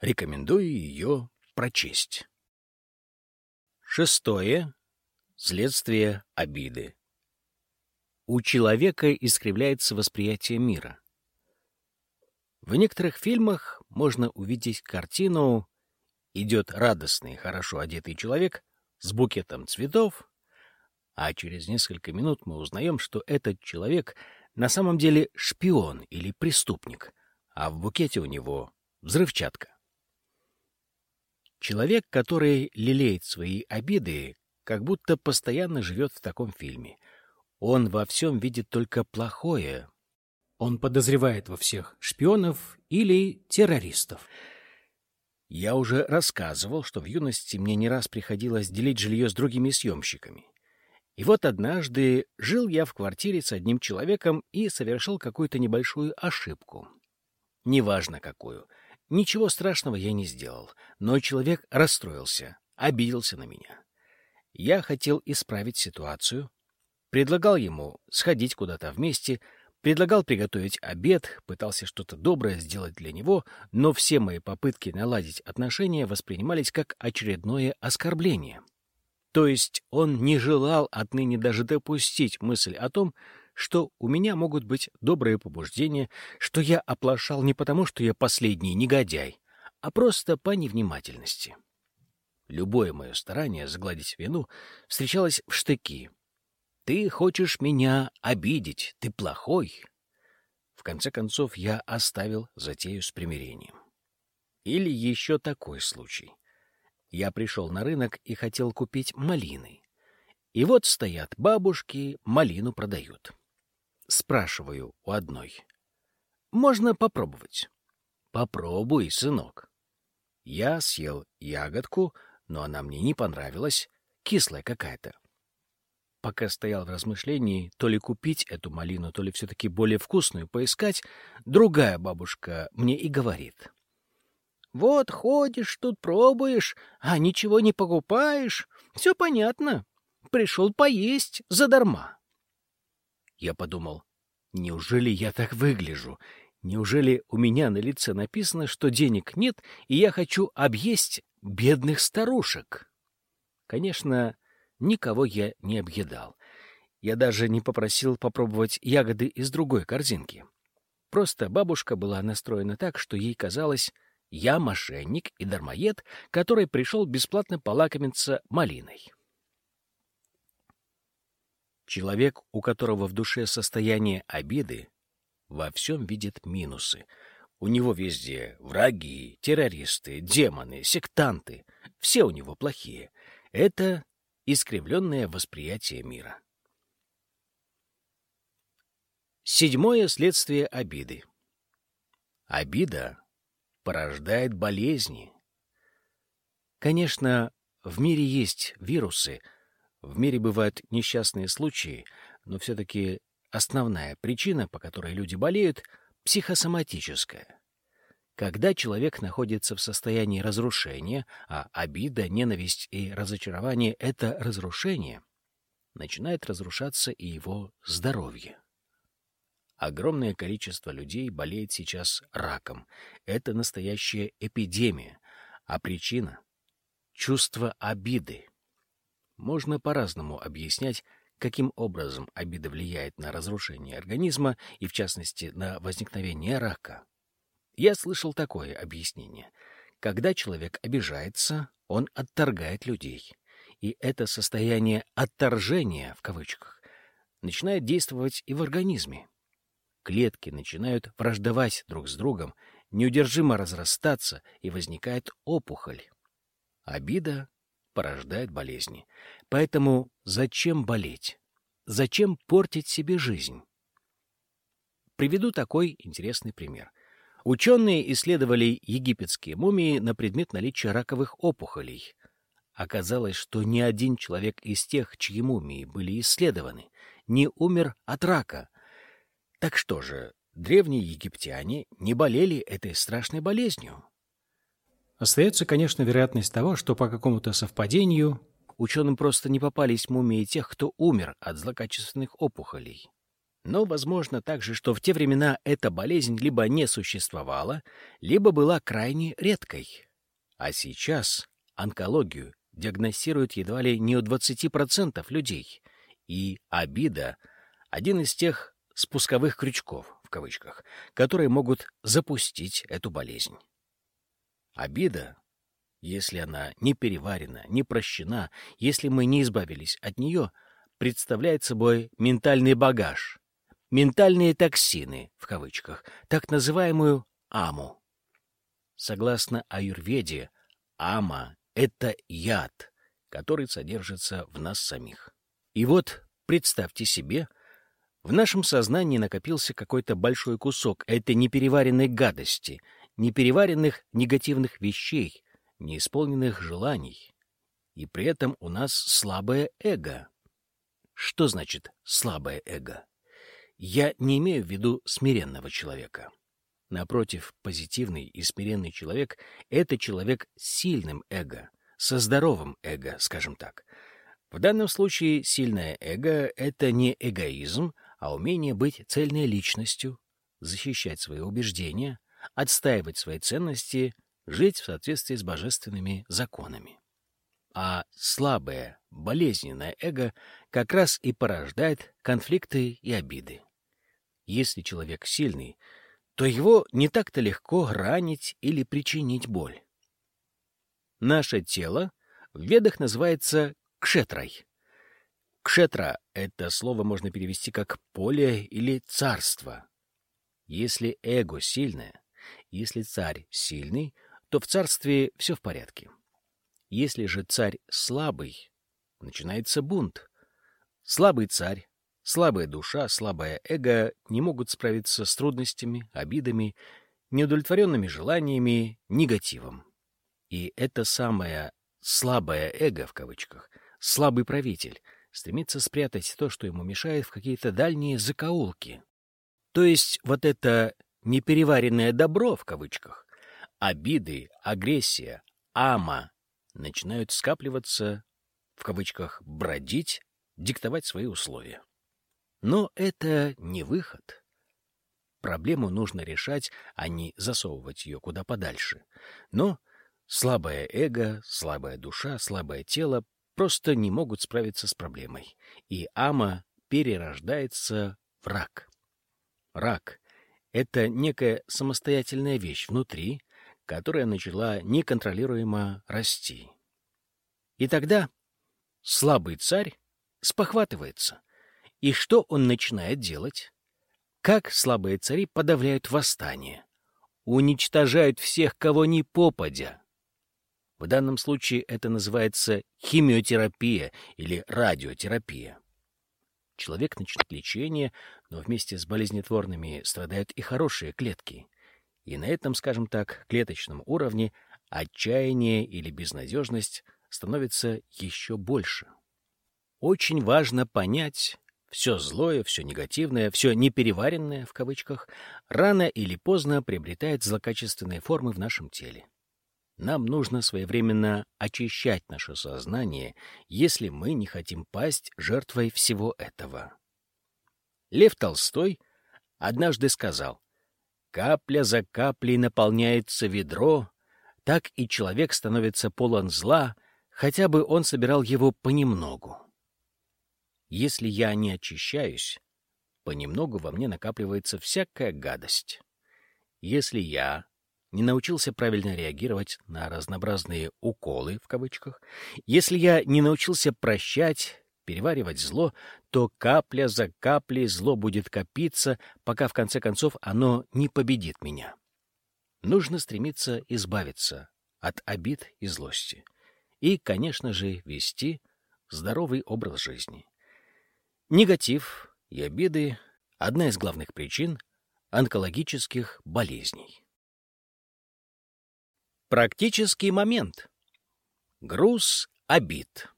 Рекомендую ее прочесть. Шестое. Следствие обиды. У человека искривляется восприятие мира. В некоторых фильмах можно увидеть картину «Идет радостный, хорошо одетый человек с букетом цветов», а через несколько минут мы узнаем, что этот человек на самом деле шпион или преступник, а в букете у него взрывчатка. Человек, который лелеет свои обиды, как будто постоянно живет в таком фильме. Он во всем видит только плохое. Он подозревает во всех шпионов или террористов. Я уже рассказывал, что в юности мне не раз приходилось делить жилье с другими съемщиками. И вот однажды жил я в квартире с одним человеком и совершил какую-то небольшую ошибку. Неважно какую. Ничего страшного я не сделал, но человек расстроился, обиделся на меня. Я хотел исправить ситуацию, предлагал ему сходить куда-то вместе — Предлагал приготовить обед, пытался что-то доброе сделать для него, но все мои попытки наладить отношения воспринимались как очередное оскорбление. То есть он не желал отныне даже допустить мысль о том, что у меня могут быть добрые побуждения, что я оплошал не потому, что я последний негодяй, а просто по невнимательности. Любое мое старание загладить вину встречалось в штыки — ты хочешь меня обидеть, ты плохой. В конце концов, я оставил затею с примирением. Или еще такой случай. Я пришел на рынок и хотел купить малины. И вот стоят бабушки, малину продают. Спрашиваю у одной. «Можно попробовать?» «Попробуй, сынок». Я съел ягодку, но она мне не понравилась, кислая какая-то. Пока стоял в размышлении, то ли купить эту малину, то ли все-таки более вкусную поискать, другая бабушка мне и говорит. «Вот ходишь, тут пробуешь, а ничего не покупаешь. Все понятно. Пришел поесть задарма». Я подумал, неужели я так выгляжу? Неужели у меня на лице написано, что денег нет, и я хочу объесть бедных старушек? Конечно, никого я не объедал. Я даже не попросил попробовать ягоды из другой корзинки. Просто бабушка была настроена так, что ей казалось, я мошенник и дармоед, который пришел бесплатно полакомиться малиной. Человек, у которого в душе состояние обиды, во всем видит минусы. У него везде враги, террористы, демоны, сектанты. Все у него плохие. Это искривленное восприятие мира. Седьмое следствие обиды. Обида порождает болезни. Конечно, в мире есть вирусы, в мире бывают несчастные случаи, но все-таки основная причина, по которой люди болеют, психосоматическая. Когда человек находится в состоянии разрушения, а обида, ненависть и разочарование — это разрушение, начинает разрушаться и его здоровье. Огромное количество людей болеет сейчас раком. Это настоящая эпидемия. А причина — чувство обиды. Можно по-разному объяснять, каким образом обида влияет на разрушение организма и, в частности, на возникновение рака. Я слышал такое объяснение. Когда человек обижается, он отторгает людей. И это состояние «отторжения» в кавычках начинает действовать и в организме. Клетки начинают враждовать друг с другом, неудержимо разрастаться, и возникает опухоль. Обида порождает болезни. Поэтому зачем болеть? Зачем портить себе жизнь? Приведу такой интересный пример — Ученые исследовали египетские мумии на предмет наличия раковых опухолей. Оказалось, что ни один человек из тех, чьи мумии были исследованы, не умер от рака. Так что же, древние египтяне не болели этой страшной болезнью? Остается, конечно, вероятность того, что по какому-то совпадению ученым просто не попались мумии тех, кто умер от злокачественных опухолей. Но возможно также, что в те времена эта болезнь либо не существовала, либо была крайне редкой. А сейчас онкологию диагностируют едва ли не у 20% людей. И обида — один из тех «спусковых крючков», в кавычках, которые могут запустить эту болезнь. Обида, если она не переварена, не прощена, если мы не избавились от нее, представляет собой ментальный багаж — ментальные токсины, в кавычках, так называемую аму. Согласно аюрведе, ама — это яд, который содержится в нас самих. И вот, представьте себе, в нашем сознании накопился какой-то большой кусок этой непереваренной гадости, непереваренных негативных вещей, неисполненных желаний. И при этом у нас слабое эго. Что значит слабое эго? Я не имею в виду смиренного человека. Напротив, позитивный и смиренный человек — это человек с сильным эго, со здоровым эго, скажем так. В данном случае сильное эго — это не эгоизм, а умение быть цельной личностью, защищать свои убеждения, отстаивать свои ценности, жить в соответствии с божественными законами. А слабое, болезненное эго как раз и порождает конфликты и обиды. Если человек сильный, то его не так-то легко ранить или причинить боль. Наше тело в ведах называется кшетрой. Кшетра — это слово можно перевести как «поле» или «царство». Если эго сильное, если царь сильный, то в царстве все в порядке. Если же царь слабый, начинается бунт. Слабый царь, слабая душа, слабое эго не могут справиться с трудностями, обидами, неудовлетворенными желаниями, негативом. И это самое «слабое эго» в кавычках, слабый правитель, стремится спрятать то, что ему мешает, в какие-то дальние закоулки. То есть вот это «непереваренное добро» в кавычках, обиды, агрессия, ама начинают скапливаться, в кавычках «бродить», диктовать свои условия. Но это не выход. Проблему нужно решать, а не засовывать ее куда подальше. Но слабое эго, слабая душа, слабое тело просто не могут справиться с проблемой, и ама перерождается в рак. Рак — это некая самостоятельная вещь внутри, которая начала неконтролируемо расти. И тогда слабый царь спохватывается. И что он начинает делать? Как слабые цари подавляют восстание? Уничтожают всех, кого ни попадя. В данном случае это называется химиотерапия или радиотерапия. Человек начинает лечение, но вместе с болезнетворными страдают и хорошие клетки. И на этом, скажем так, клеточном уровне отчаяние или безнадежность становится еще больше. Очень важно понять, все злое, все негативное, все непереваренное, в кавычках, рано или поздно приобретает злокачественные формы в нашем теле. Нам нужно своевременно очищать наше сознание, если мы не хотим пасть жертвой всего этого. Лев Толстой однажды сказал, «Капля за каплей наполняется ведро, так и человек становится полон зла, хотя бы он собирал его понемногу. Если я не очищаюсь, понемногу во мне накапливается всякая гадость. Если я не научился правильно реагировать на разнообразные «уколы», в кавычках, если я не научился прощать, переваривать зло, то капля за каплей зло будет копиться, пока в конце концов оно не победит меня. Нужно стремиться избавиться от обид и злости. И, конечно же, вести здоровый образ жизни. Негатив и обиды — одна из главных причин онкологических болезней. Практический момент. Груз обид.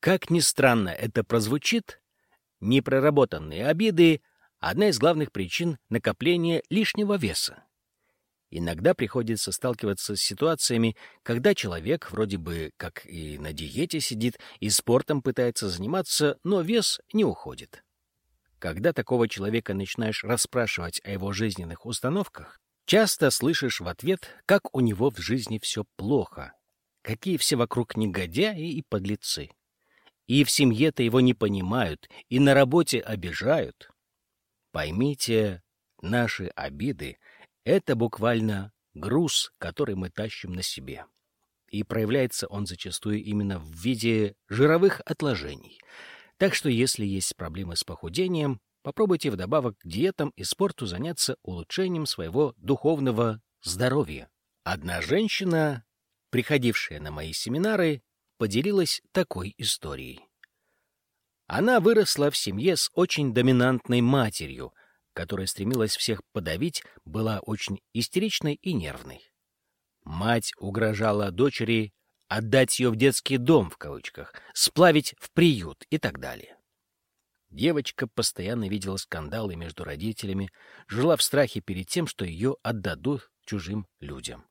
Как ни странно это прозвучит, непроработанные обиды — одна из главных причин накопления лишнего веса. Иногда приходится сталкиваться с ситуациями, когда человек вроде бы как и на диете сидит и спортом пытается заниматься, но вес не уходит. Когда такого человека начинаешь расспрашивать о его жизненных установках, Часто слышишь в ответ, как у него в жизни все плохо, какие все вокруг негодяи и подлецы. И в семье-то его не понимают, и на работе обижают. Поймите, наши обиды — это буквально груз, который мы тащим на себе. И проявляется он зачастую именно в виде жировых отложений. Так что если есть проблемы с похудением, Попробуйте вдобавок к диетам и спорту заняться улучшением своего духовного здоровья. Одна женщина, приходившая на мои семинары, поделилась такой историей. Она выросла в семье с очень доминантной матерью, которая стремилась всех подавить, была очень истеричной и нервной. Мать угрожала дочери отдать ее в детский дом, в кавычках, сплавить в приют и так далее. Девочка постоянно видела скандалы между родителями, жила в страхе перед тем, что ее отдадут чужим людям.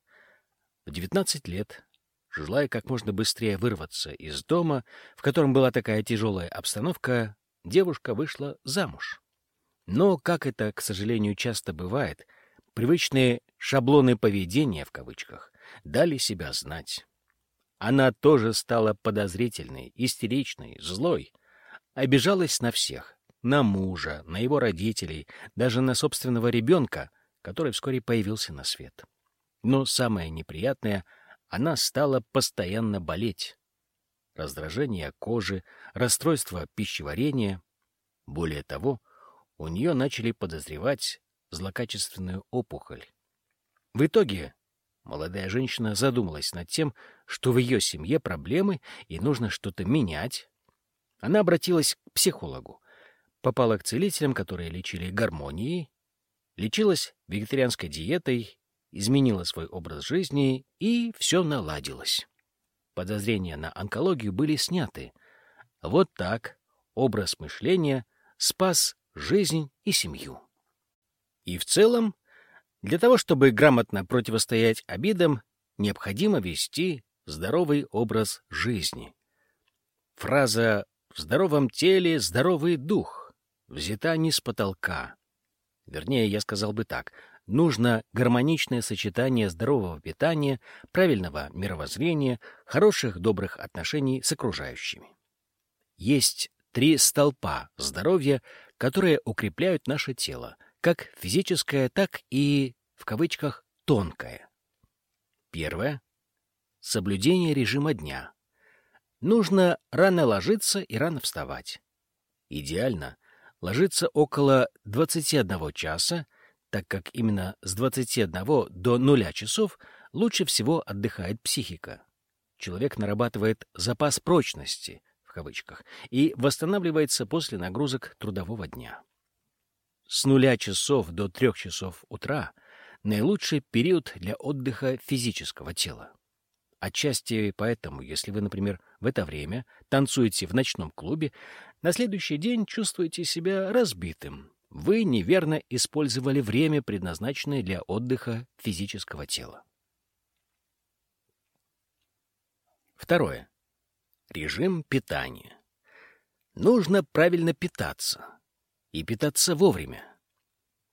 В 19 лет, желая как можно быстрее вырваться из дома, в котором была такая тяжелая обстановка, девушка вышла замуж. Но, как это, к сожалению, часто бывает, привычные «шаблоны поведения» в кавычках дали себя знать. Она тоже стала подозрительной, истеричной, злой, обижалась на всех, на мужа, на его родителей, даже на собственного ребенка, который вскоре появился на свет. Но самое неприятное — она стала постоянно болеть. Раздражение кожи, расстройство пищеварения. Более того, у нее начали подозревать злокачественную опухоль. В итоге молодая женщина задумалась над тем, что в ее семье проблемы и нужно что-то менять. Она обратилась к психологу, попала к целителям, которые лечили гармонией, лечилась вегетарианской диетой, изменила свой образ жизни, и все наладилось. Подозрения на онкологию были сняты. Вот так образ мышления спас жизнь и семью. И в целом, для того, чтобы грамотно противостоять обидам, необходимо вести здоровый образ жизни. Фраза «в здоровом теле здоровый дух» взята не с потолка. Вернее, я сказал бы так, нужно гармоничное сочетание здорового питания, правильного мировоззрения, хороших добрых отношений с окружающими. Есть три столпа здоровья, которые укрепляют наше тело, как физическое, так и, в кавычках, тонкое. Первое — соблюдение режима дня. Нужно рано ложиться и рано вставать. Идеально ложиться около 21 часа, так как именно с 21 до 0 часов лучше всего отдыхает психика. Человек нарабатывает запас прочности, в кавычках, и восстанавливается после нагрузок трудового дня. С нуля часов до трех часов утра — наилучший период для отдыха физического тела. Отчасти поэтому, если вы, например, в это время танцуете в ночном клубе, на следующий день чувствуете себя разбитым. Вы неверно использовали время, предназначенное для отдыха физического тела. Второе. Режим питания. Нужно правильно питаться. И питаться вовремя.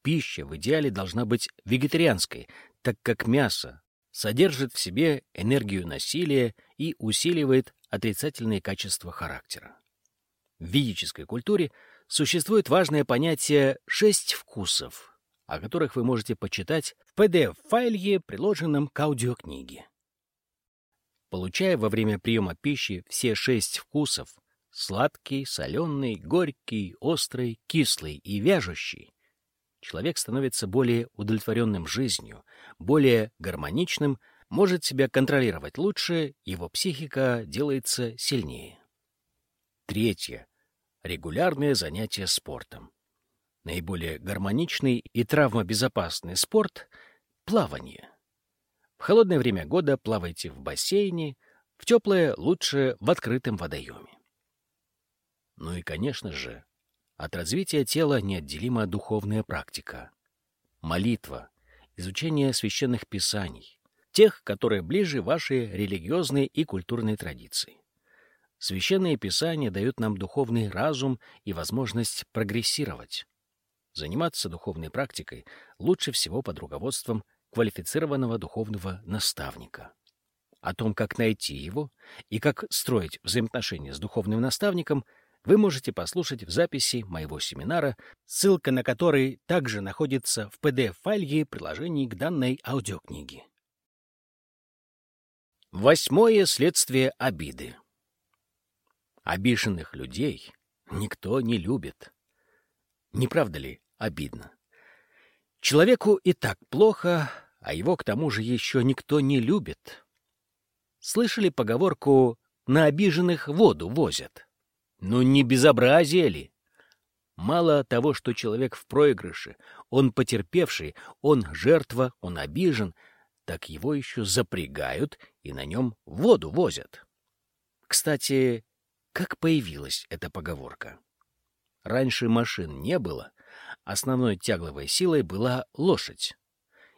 Пища в идеале должна быть вегетарианской, так как мясо содержит в себе энергию насилия и усиливает отрицательные качества характера. В ведической культуре существует важное понятие «шесть вкусов», о которых вы можете почитать в PDF-файле, приложенном к аудиокниге. Получая во время приема пищи все шесть вкусов — сладкий, соленый, горький, острый, кислый и вяжущий — человек становится более удовлетворенным жизнью, более гармоничным, может себя контролировать лучше, его психика делается сильнее. Третье. Регулярное занятие спортом. Наиболее гармоничный и травмобезопасный спорт — плавание. В холодное время года плавайте в бассейне, в теплое лучше в открытом водоеме. Ну и, конечно же, от развития тела неотделима духовная практика. Молитва, изучение священных писаний, тех, которые ближе вашей религиозной и культурной традиции. Священные Писания дают нам духовный разум и возможность прогрессировать. Заниматься духовной практикой лучше всего под руководством квалифицированного духовного наставника. О том, как найти его и как строить взаимоотношения с духовным наставником, вы можете послушать в записи моего семинара, ссылка на который также находится в PDF-файле приложении к данной аудиокниге. Восьмое следствие обиды. Обиженных людей никто не любит. Не правда ли обидно? Человеку и так плохо, а его к тому же еще никто не любит. Слышали поговорку «на обиженных воду возят»? Ну не безобразие ли? Мало того, что человек в проигрыше, он потерпевший, он жертва, он обижен, так его еще запрягают и на нем воду возят. Кстати, как появилась эта поговорка? Раньше машин не было, основной тягловой силой была лошадь.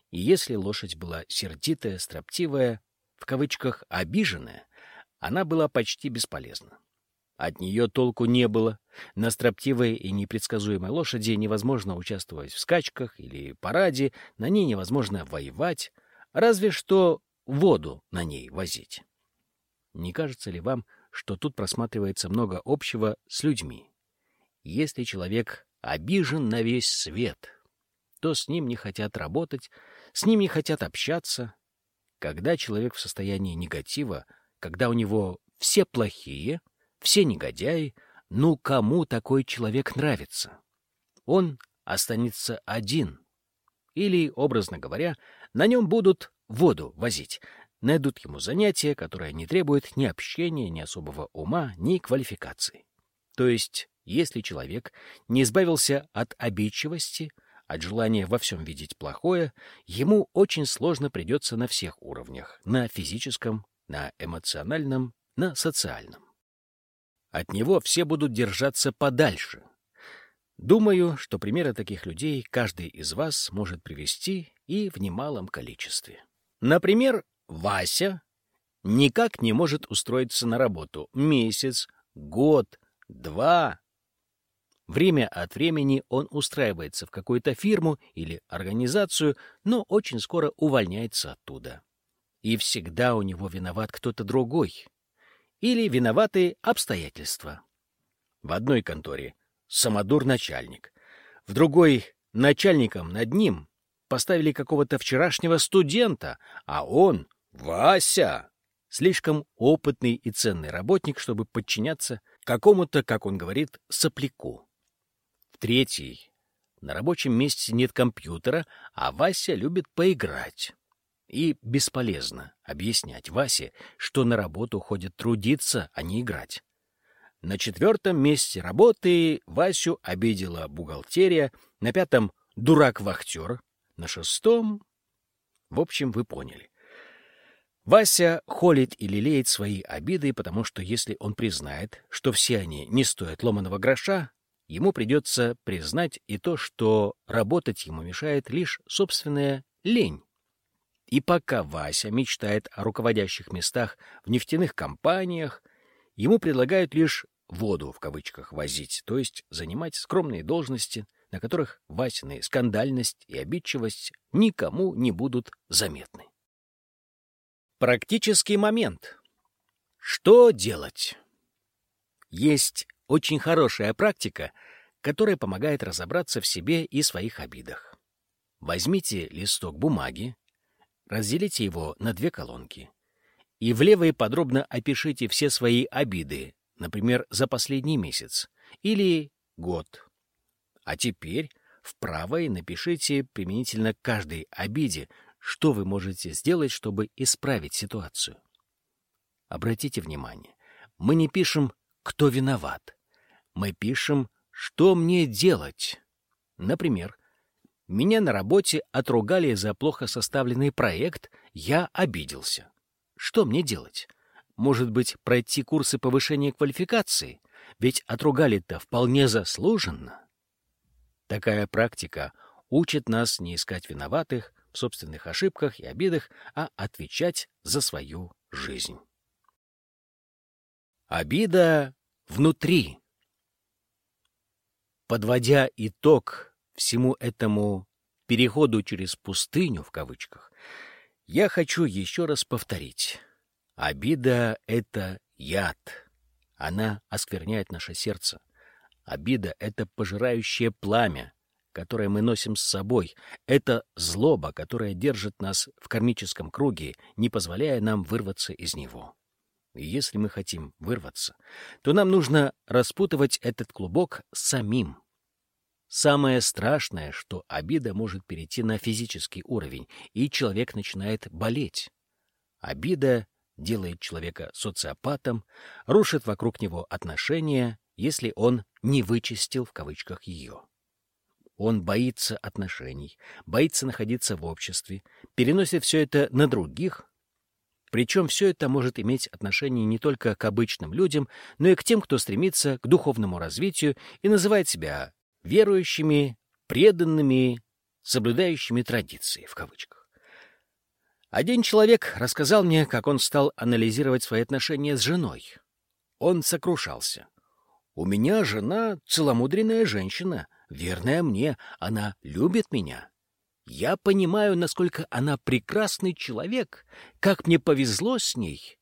И если лошадь была сердитая, строптивая, в кавычках «обиженная», она была почти бесполезна. От нее толку не было. На строптивой и непредсказуемой лошади невозможно участвовать в скачках или параде, на ней невозможно воевать, разве что воду на ней возить. Не кажется ли вам, что тут просматривается много общего с людьми? Если человек обижен на весь свет, то с ним не хотят работать, с ним не хотят общаться. Когда человек в состоянии негатива, когда у него все плохие, все негодяи, ну кому такой человек нравится? Он останется один. Или, образно говоря, на нем будут воду возить, найдут ему занятие, которое не требует ни общения, ни особого ума, ни квалификации. То есть, если человек не избавился от обидчивости, от желания во всем видеть плохое, ему очень сложно придется на всех уровнях — на физическом, на эмоциональном, на социальном. От него все будут держаться подальше. Думаю, что примеры таких людей каждый из вас может привести и в немалом количестве. Например, Вася никак не может устроиться на работу месяц, год, два, Время от времени он устраивается в какую-то фирму или организацию, но очень скоро увольняется оттуда. И всегда у него виноват кто-то другой. Или виноваты обстоятельства. В одной конторе самодур начальник, в другой начальником над ним поставили какого-то вчерашнего студента, а он — Вася! Слишком опытный и ценный работник, чтобы подчиняться какому-то, как он говорит, сопляку. Третий. На рабочем месте нет компьютера, а Вася любит поиграть. И бесполезно объяснять Васе, что на работу ходит трудиться, а не играть. На четвертом месте работы Васю обидела бухгалтерия, на пятом — дурак-вахтер, на шестом... В общем, вы поняли. Вася холит и лелеет свои обиды, потому что если он признает, что все они не стоят ломаного гроша, ему придется признать и то, что работать ему мешает лишь собственная лень. И пока Вася мечтает о руководящих местах в нефтяных компаниях, ему предлагают лишь «воду» в кавычках возить, то есть занимать скромные должности, на которых Васины скандальность и обидчивость никому не будут заметны. Практический момент. Что делать? Есть очень хорошая практика, которая помогает разобраться в себе и своих обидах. Возьмите листок бумаги, разделите его на две колонки и в левой подробно опишите все свои обиды, например, за последний месяц или год. А теперь в правой напишите применительно каждой обиде, что вы можете сделать, чтобы исправить ситуацию. Обратите внимание, мы не пишем «кто виноват», мы пишем «Что мне делать?». Например, меня на работе отругали за плохо составленный проект, я обиделся. Что мне делать? Может быть, пройти курсы повышения квалификации? Ведь отругали-то вполне заслуженно. Такая практика учит нас не искать виноватых в собственных ошибках и обидах, а отвечать за свою жизнь. Обида внутри. Подводя итог всему этому «переходу через пустыню» в кавычках, я хочу еще раз повторить. Обида — это яд. Она оскверняет наше сердце. Обида — это пожирающее пламя, которое мы носим с собой. Это злоба, которая держит нас в кармическом круге, не позволяя нам вырваться из него. И если мы хотим вырваться, то нам нужно распутывать этот клубок самим. Самое страшное, что обида может перейти на физический уровень, и человек начинает болеть. Обида делает человека социопатом, рушит вокруг него отношения, если он не вычистил в кавычках ее. Он боится отношений, боится находиться в обществе, переносит все это на других. Причем все это может иметь отношение не только к обычным людям, но и к тем, кто стремится к духовному развитию и называет себя верующими, преданными, соблюдающими традиции, в кавычках. Один человек рассказал мне, как он стал анализировать свои отношения с женой. Он сокрушался. «У меня жена целомудренная женщина, верная мне, она любит меня. Я понимаю, насколько она прекрасный человек, как мне повезло с ней.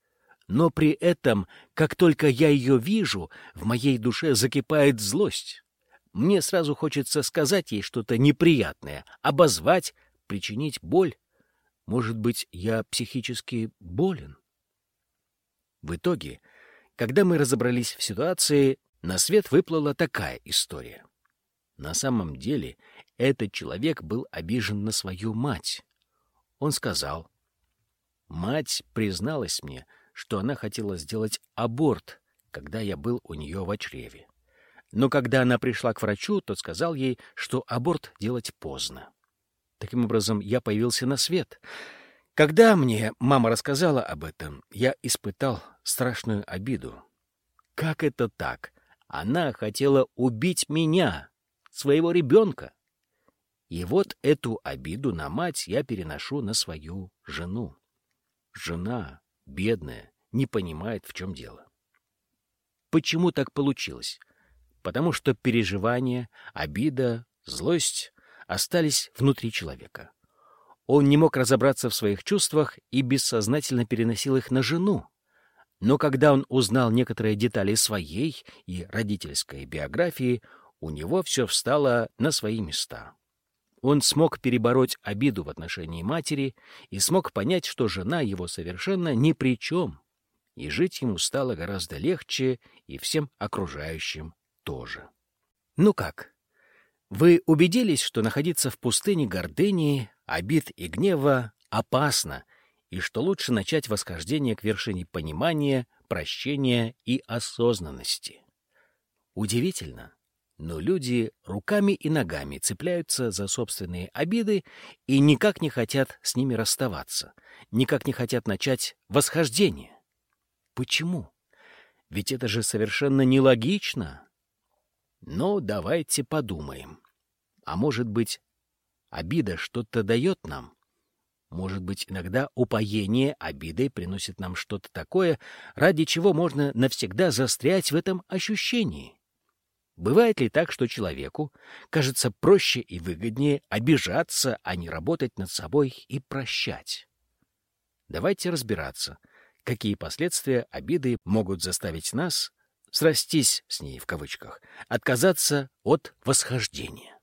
Но при этом, как только я ее вижу, в моей душе закипает злость. Мне сразу хочется сказать ей что-то неприятное, обозвать, причинить боль. Может быть, я психически болен? В итоге, когда мы разобрались в ситуации, на свет выплыла такая история. На самом деле этот человек был обижен на свою мать. Он сказал, «Мать призналась мне, что она хотела сделать аборт, когда я был у нее в чреве. Но когда она пришла к врачу, тот сказал ей, что аборт делать поздно. Таким образом, я появился на свет. Когда мне мама рассказала об этом, я испытал страшную обиду. Как это так? Она хотела убить меня, своего ребенка. И вот эту обиду на мать я переношу на свою жену. Жена, бедная, не понимает, в чем дело. Почему так получилось? Потому что переживания, обида, злость остались внутри человека. Он не мог разобраться в своих чувствах и бессознательно переносил их на жену. Но когда он узнал некоторые детали своей и родительской биографии, у него все встало на свои места. Он смог перебороть обиду в отношении матери и смог понять, что жена его совершенно ни при чем, и жить ему стало гораздо легче и всем окружающим тоже. Ну как, вы убедились, что находиться в пустыне гордыни, обид и гнева опасно, и что лучше начать восхождение к вершине понимания, прощения и осознанности. Удивительно, но люди руками и ногами цепляются за собственные обиды и никак не хотят с ними расставаться, никак не хотят начать восхождение. Почему? Ведь это же совершенно нелогично. Но давайте подумаем. А может быть, обида что-то дает нам? Может быть, иногда упоение обидой приносит нам что-то такое, ради чего можно навсегда застрять в этом ощущении? Бывает ли так, что человеку кажется проще и выгоднее обижаться, а не работать над собой и прощать? Давайте разбираться, какие последствия обиды могут заставить нас срастись с ней в кавычках, отказаться от восхождения.